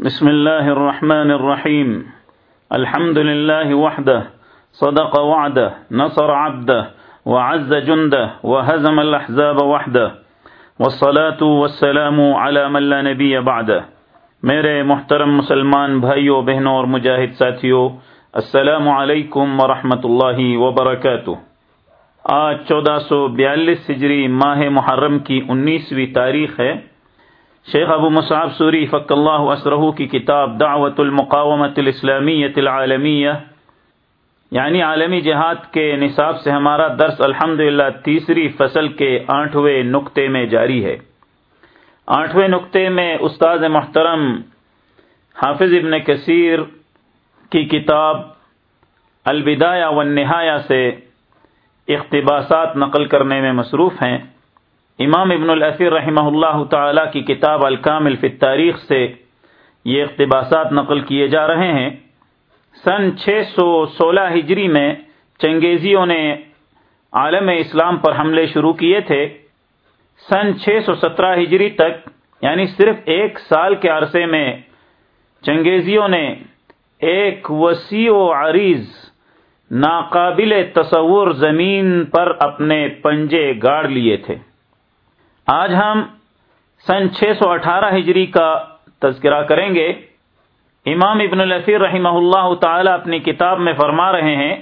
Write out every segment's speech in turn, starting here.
بسم الله الرحمن الرحيم. الحمد لله وحده. صدق وعده. نصر عبده. وعز جنده. وهزم الأحزاب وحده. والصلاة والسلام على من لا نبي بعده. میرے محترم مسلمان بھائیوں بہنوں اور مجاہد ساتھیوں السلام علیکم ورحمۃ اللہ وبرکاتہ. آج چودہ سو بیالیس ہجری ماہ محرم کی انیسویں تاریخ ہے۔ شیخ ابو مصعب سوری فق اللہ اسرہ کی کتاب دعوت المقامت الاسلامیت العالمیہ یعنی عالمی جہاد کے نصاب سے ہمارا درس الحمد تیسری فصل کے آٹھویں نقطے میں جاری ہے۔ آٹھویں نقطے میں استاد محترم حافظ ابن کثیر کی کتاب البدایہ و سے اقتباسات نقل کرنے میں مصروف ہیں۔ امام ابن الاثیر رحمہ اللہ تعالی کی کتاب الکامل فی تاریخ سے یہ اقتباسات نقل کیے جا رہے ہیں۔ سن چھ سو سولہ ہجری میں چنگیزیوں نے عالم اسلام پر حملے شروع کیے تھے۔ سن چھ سو سترہ ہجری تک یعنی صرف ایک سال کے عرصے میں، چنگیزیوں نے ایک وسیع و عریض، ناقابل تصور زمین پر اپنے پنجے گاڑ لیے تھے۔ آج ہم سن چھ سو اٹھارہ ہجری کا تذکرہ کریں گے۔ امام ابن الفیر رحمہ اللہ تعالی اپنی کتاب میں فرما رہے ہیں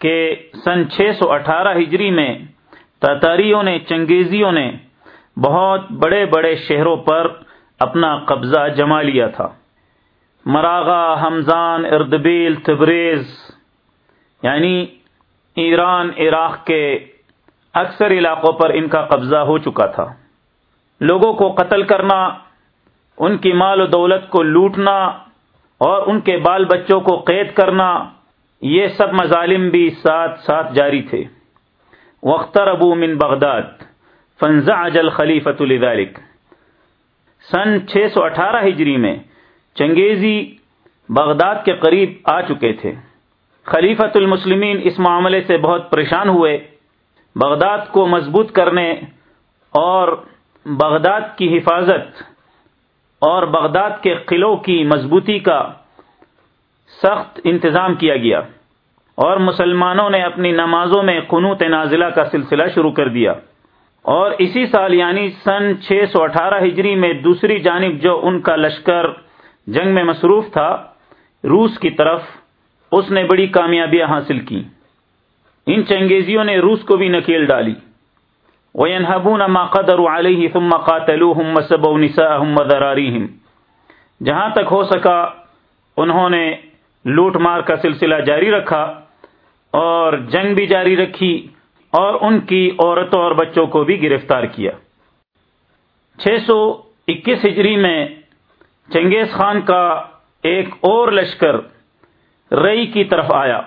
کہ سن چھ سو اٹھارہ ہجری میں تاتاریوں نے، چنگیزیوں نے بہت بڑے بڑے شہروں پر اپنا قبضہ جما لیا تھا۔ مراغا، حمزان، اردبیل، تبریز یعنی ایران، عراق کے اکثر علاقوں پر ان کا قبضہ ہو چکا تھا۔ لوگوں کو قتل کرنا، ان کی مال و دولت کو لوٹنا اور ان کے بال بچوں کو قید کرنا، یہ سب مظالم بھی ساتھ ساتھ جاری تھے۔ وختر ابو من بغداد فنزا اجل خلیفت الدالک سن چھ سو اٹھارہ ہجری میں چنگیزی بغداد کے قریب آ چکے تھے۔ خلیفت المسلمین اس معاملے سے بہت پریشان ہوئے۔ بغداد کو مضبوط کرنے اور بغداد کی حفاظت اور بغداد کے قلعوں کی مضبوطی کا سخت انتظام کیا گیا اور مسلمانوں نے اپنی نمازوں میں قنوت نازلہ کا سلسلہ شروع کر دیا اور اسی سال یعنی سن چھ سو اٹھارہ ہجری میں دوسری جانب جو ان کا لشکر جنگ میں مصروف تھا، روس کی طرف، اس نے بڑی کامیابیاں حاصل کی ان چنگیزیوں نے روس کو بھی نکیل ڈالی۔ وَيَنْهَبُونَ مَا قَدَرُوا عَلَيْهِ ثُمَّ قَاتَلُوهُمْ وَسَبَوْ نِسَاءَهُمْ وَذَرَارِهِمْ جہاں تک ہو سکا، انہوں نے لوٹ مار کا سلسلہ جاری رکھا اور جنگ بھی جاری رکھی اور ان کی عورتوں اور بچوں کو بھی گرفتار کیا۔ چھ سو اکیس ہجری میں چنگیز خان کا ایک اور لشکر رئی کی طرف آیا۔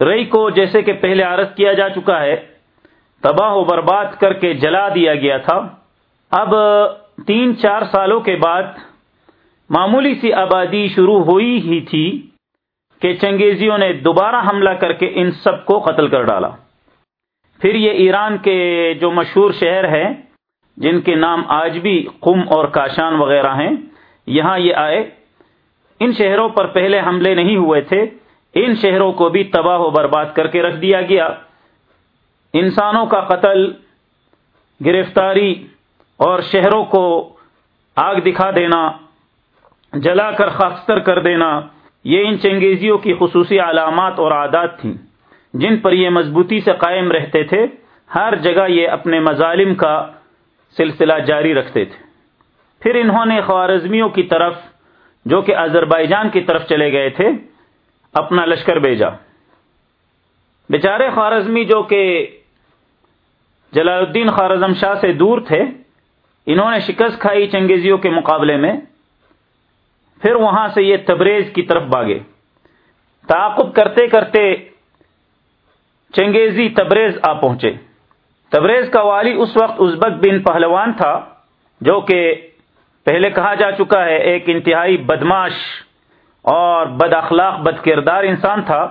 رئی کو جیسے کہ پہلے عرض کیا جا چکا ہے، تباہ و برباد کر کے جلا دیا گیا تھا۔ اب تین چار سالوں کے بعد معمولی سی آبادی شروع ہوئی ہی تھی کہ چنگیزیوں نے دوبارہ حملہ کر کے ان سب کو قتل کر ڈالا۔ پھر یہ ایران کے جو مشہور شہر ہیں، جن کے نام آج بھی قم اور کاشان وغیرہ ہیں، یہاں یہ آئے۔ ان شہروں پر پہلے حملے نہیں ہوئے تھے۔ ان شہروں کو بھی تباہ و برباد کر کے رکھ دیا گیا۔ انسانوں کا قتل، گرفتاری اور شہروں کو آگ دکھا دینا، جلا کر خاصر کر دینا، یہ ان چنگیزیوں کی خصوصی علامات اور عادات تھیں، جن پر یہ مضبوطی سے قائم رہتے تھے۔ ہر جگہ یہ اپنے مظالم کا سلسلہ جاری رکھتے تھے۔ پھر انہوں نے خوارزمیوں کی طرف، جو کہ آذربائیجان کی طرف چلے گئے تھے اپنا لشکر بھیجا۔ بیچارے خوارزمی جو کہ جلال الدین خوارزم شاہ سے دور تھے، انہوں نے شکست کھائی چنگیزیوں کے مقابلے میں۔ پھر وہاں سے یہ تبریز کی طرف باغے تعاقب کرتے کرتے چنگیزی تبریز آ پہنچے۔ تبریز کا والی اس وقت ازبک بن پہلوان تھا، جو کہ پہلے کہا جا چکا ہے ایک انتہائی بدماش اور بد اخلاق، بد کردار انسان تھا۔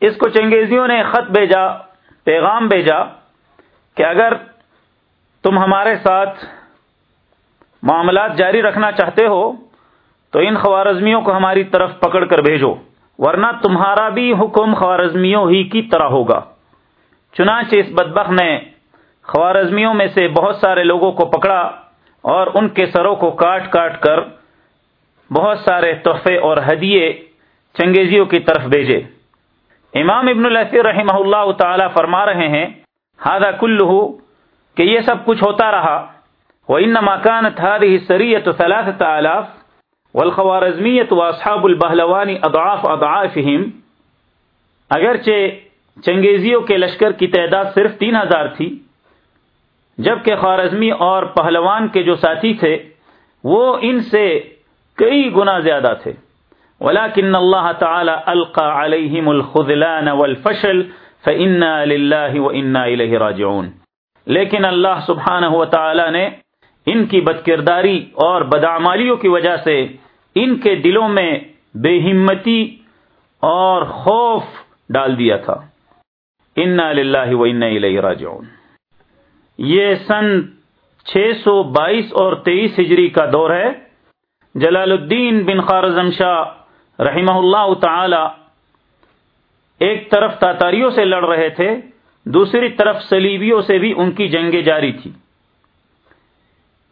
اس کو چنگیزیوں نے خط بھیجا، پیغام بھیجا کہ اگر تم ہمارے ساتھ معاملات جاری رکھنا چاہتے ہو، تو ان خوارزمیوں کو ہماری طرف پکڑ کر بھیجو، ورنہ تمہارا بھی حکم خوارزمیوں ہی کی طرح ہوگا۔ چنانچہ اس بدبخ نے خوارزمیوں میں سے بہت سارے لوگوں کو پکڑا اور ان کے سروں کو کاٹ کاٹ کر بہت سارے تحفے اور ہدیے چنگیزیوں کی طرف بھیجے۔ امام ابن الحصر رحمہ اللہ تعالی فرما رہے ہیں ہادہ کل کہ یہ سب کچھ ہوتا رہا۔ وہ ان مکان تھاری سریت ثلاث آلاف والخوارزمیت و اصحاب البہلوانی اضعاف اضعافہم۔ اگرچہ چنگیزیوں کے لشکر کی تعداد صرف تین ہزار تھی، جبکہ خوارزمی اور پہلوان کے جو ساتھی تھے، وہ ان سے کئی گنا زیادہ تھے۔ ولیکن اللہ تعالی القا علیہم الخذلان والفشل فإنا للہ وإنا الیہ راجعون۔ لیکن اللہ سبحانہ و تعالی نے ان کی بدکرداری اور بدعمالیوں کی وجہ سے ان کے دلوں میں بے ہمتی اور خوف ڈال دیا تھا۔ انا للہ وإنا الیہ راجعون۔ یہ سن چھ سو بائیس اور تیئیس ہجری کا دور ہے۔ جلال الدین بن خارزم شاہ رحمہ اللہ تعالی ایک طرف تاتاریوں سے لڑ رہے تھے، دوسری طرف سلیبیوں سے بھی ان کی جنگیں جاری تھی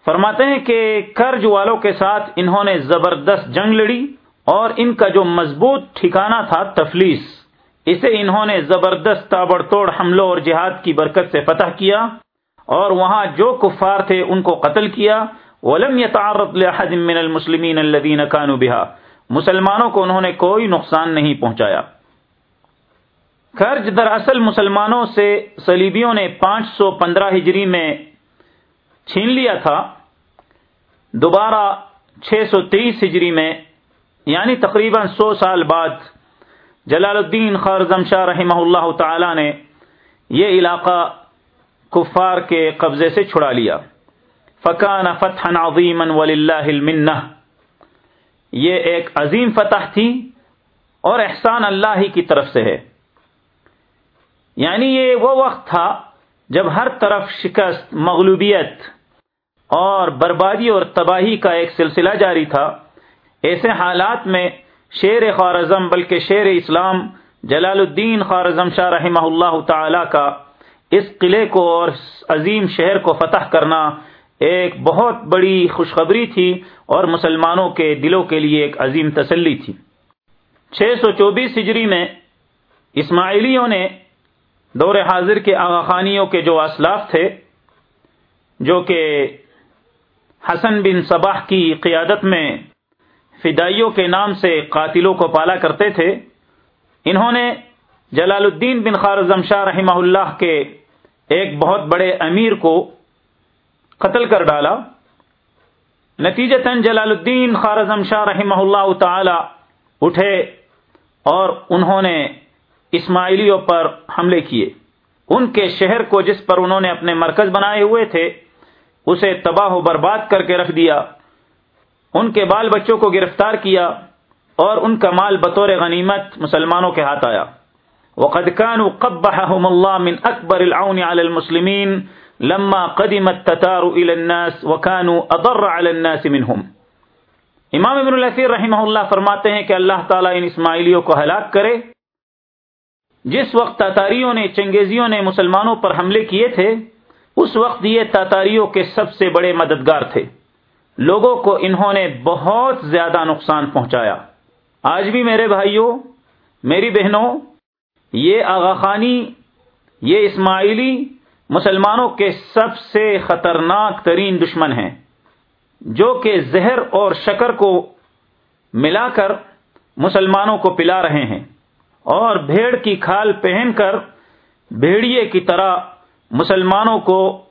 فرماتے ہیں کہ کرج والوں کے ساتھ انہوں نے زبردست جنگ لڑی اور ان کا جو مضبوط ٹھکانہ تھا تفلیس، اسے انہوں نے زبردست تابڑ توڑ حملوں اور جہاد کی برکت سے فتح کیا اور وہاں جو کفار تھے ان کو قتل کیا۔ ولم يتعرض لاحد من المسلمين الذين كانوا بها۔ مسلمانوں کو انہوں نے کوئی نقصان نہیں پہنچایا۔ خرج دراصل مسلمانوں سے صلیبیوں نے پانچ سو پندرہ ہجری میں چھین لیا تھا۔ دوبارہ چھ سو تیس ہجری میں یعنی تقریباً سو سال بعد، جلال الدین خارزم شاہ رحمہ اللہ تعالی نے یہ علاقہ کفار کے قبضے سے چھڑا لیا۔ فکان فتح عظیما وللہ المنہ۔ یہ ایک عظیم فتح تھی اور احسان اللہ ہی کی طرف سے ہے۔ یعنی یہ وہ وقت تھا جب ہر طرف شکست، مغلوبیت اور بربادی اور تباہی کا ایک سلسلہ جاری تھا۔ ایسے حالات میں شیر خوارزم، بلکہ شیر اسلام جلال الدین خوارزم شاہ رحمہ اللہ تعالی کا اس قلعے کو اور عظیم شہر کو فتح کرنا ایک بہت بڑی خوشخبری تھی اور مسلمانوں کے دلوں کے لیے ایک عظیم تسلی تھی۔ چھ سو چوبیس ہجری میں اسماعیلیوں نے دور حاضر کے آغا خانیوں کے جو اسلاف تھے، جو کہ حسن بن صباح کی قیادت میں فدائیوں کے نام سے قاتلوں کو پالا کرتے تھے، انہوں نے جلال الدین بن خارزم شاہ رحمہ اللہ کے ایک بہت بڑے امیر کو قتل کر ڈالا۔ نتیجتاً جلال الدین خارزم شاہ رحمہ اللہ تعالی اٹھے اور انہوں نے اسماعیلیوں پر حملے کیے۔ ان کے شہر کو جس پر انہوں نے اپنے مرکز بنائے ہوئے تھے، اسے تباہ و برباد کر کے رکھ دیا۔ ان کے بال بچوں کو گرفتار کیا اور ان کا مال بطور غنیمت مسلمانوں کے ہاتھ آیا۔ وقد كانوا قبحهم الله من اکبر العون على المسلمين لما قدم التتار الى الناس وكانوا اضر على الناس منهم. امام ابن الاثیر رحمہ اللہ فرماتے ہیں کہ اللہ تعالیٰ ان اسماعیلیوں کو ہلاک کرے۔ جس وقت تاتاریوں نے، چنگیزیوں نے مسلمانوں پر حملے کیے تھے، اس وقت یہ تاتاریوں کے سب سے بڑے مددگار تھے۔ لوگوں کو انہوں نے بہت زیادہ نقصان پہنچایا۔ آج بھی میرے بھائیوں، میری بہنوں، یہ آغا خانی، یہ اسماعیلی مسلمانوں کے سب سے خطرناک ترین دشمن ہیں، جو کہ زہر اور شکر کو ملا کر مسلمانوں کو پلا رہے ہیں اور بھیڑ کی کھال پہن کر بھیڑیے کی طرح مسلمانوں کو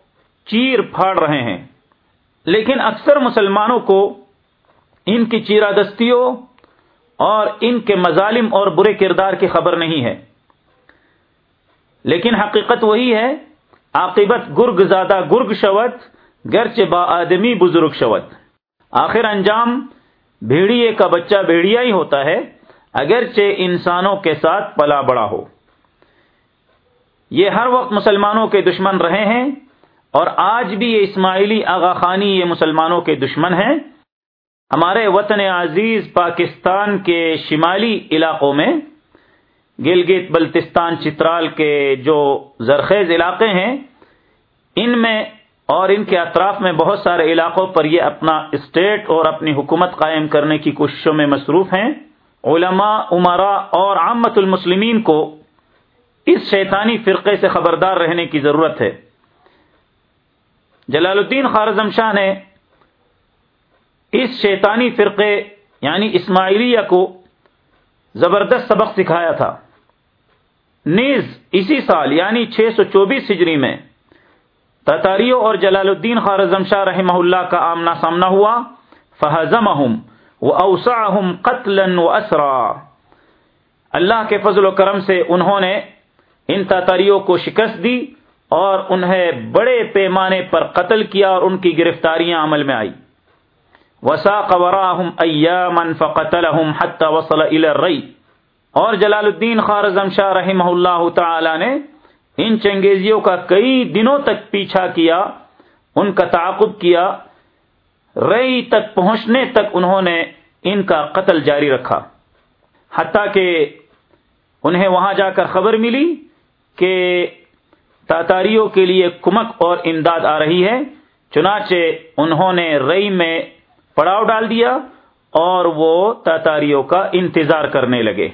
چیر پھاڑ رہے ہیں۔ لیکن اکثر مسلمانوں کو ان کی چیرادستیوں اور ان کے مظالم اور برے کردار کی خبر نہیں ہے۔ لیکن حقیقت وہی ہے عاقبت گرگ زادہ، گرگ شوت گرچ با آدمی بزرگ شوت۔ آخر انجام بھیڑیے کا بچہ بھیڑیا ہی ہوتا ہے، اگرچہ انسانوں کے ساتھ پلا بڑا ہو۔ یہ ہر وقت مسلمانوں کے دشمن رہے ہیں، اور آج بھی یہ اسماعیلی آغا خانی یہ مسلمانوں کے دشمن ہیں۔ ہمارے وطن عزیز پاکستان کے شمالی علاقوں میں گلگت بلتستان چترال کے جو زرخیز علاقے ہیں، ان میں اور ان کے اطراف میں بہت سارے علاقوں پر یہ اپنا اسٹیٹ اور اپنی حکومت قائم کرنے کی کوششوں میں مصروف ہیں۔ علماء عمرا اور عامت المسلمین کو اس شیطانی فرقے سے خبردار رہنے کی ضرورت ہے۔ جلال الدین خارزم شاہ نے اس شیطانی فرقے یعنی اسماعیلیہ کو زبردست سبق سکھایا تھا۔ نیز اسی سال یعنی چھ سو چوبیس ہجری میں تتاریوں اور جلال الدین خارزم شاہ رحمہ اللہ کا آمنا سامنا ہوا فہزم و اوسا قتل و اسرا اللہ کے فضل و کرم سے انہوں نے ان تاتاریوں کو شکست دی اور انہیں بڑے پیمانے پر قتل کیا اور ان کی گرفتاریاں عمل میں آئی۔ وسا قوراہم ایامن فقتلہم حتی وصل الى الرئی اور جلال الدین خارزم شاہ رحمہ اللہ تعالی نے ان چنگیزیوں کا کئی دنوں تک پیچھا کیا، ان کا تعاقب کیا، رئی تک پہنچنے تک انہوں نے ان کا قتل جاری رکھا۔ حتیٰ کہ انہیں وہاں جا کر خبر ملی کہ تاتاریوں کے لیے کمک اور امداد آ رہی ہے، چنانچہ انہوں نے رئی میں پڑاؤ ڈال دیا اور وہ تاتاریوں کا انتظار کرنے لگے۔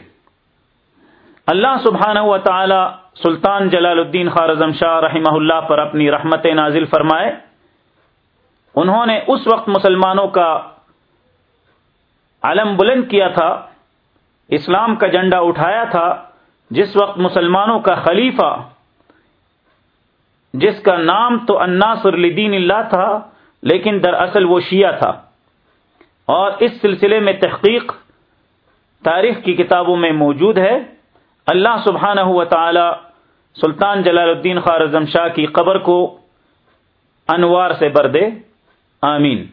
اللہ سبحانہ و تعالی سلطان جلال الدین خارزم شاہ رحمہ اللہ پر اپنی رحمت نازل فرمائے۔ انہوں نے اس وقت مسلمانوں کا علم بلند کیا تھا، اسلام کا جنڈا اٹھایا تھا، جس وقت مسلمانوں کا خلیفہ، جس کا نام تو الناصر لدین اللہ تھا، لیکن دراصل وہ شیعہ تھا۔ اور اس سلسلے میں تحقیق تاریخ کی کتابوں میں موجود ہے۔ اللہ سبحانہ و تعالی سلطان جلال الدین خارزم شاہ کی قبر کو انوار سے بر دے. آمین.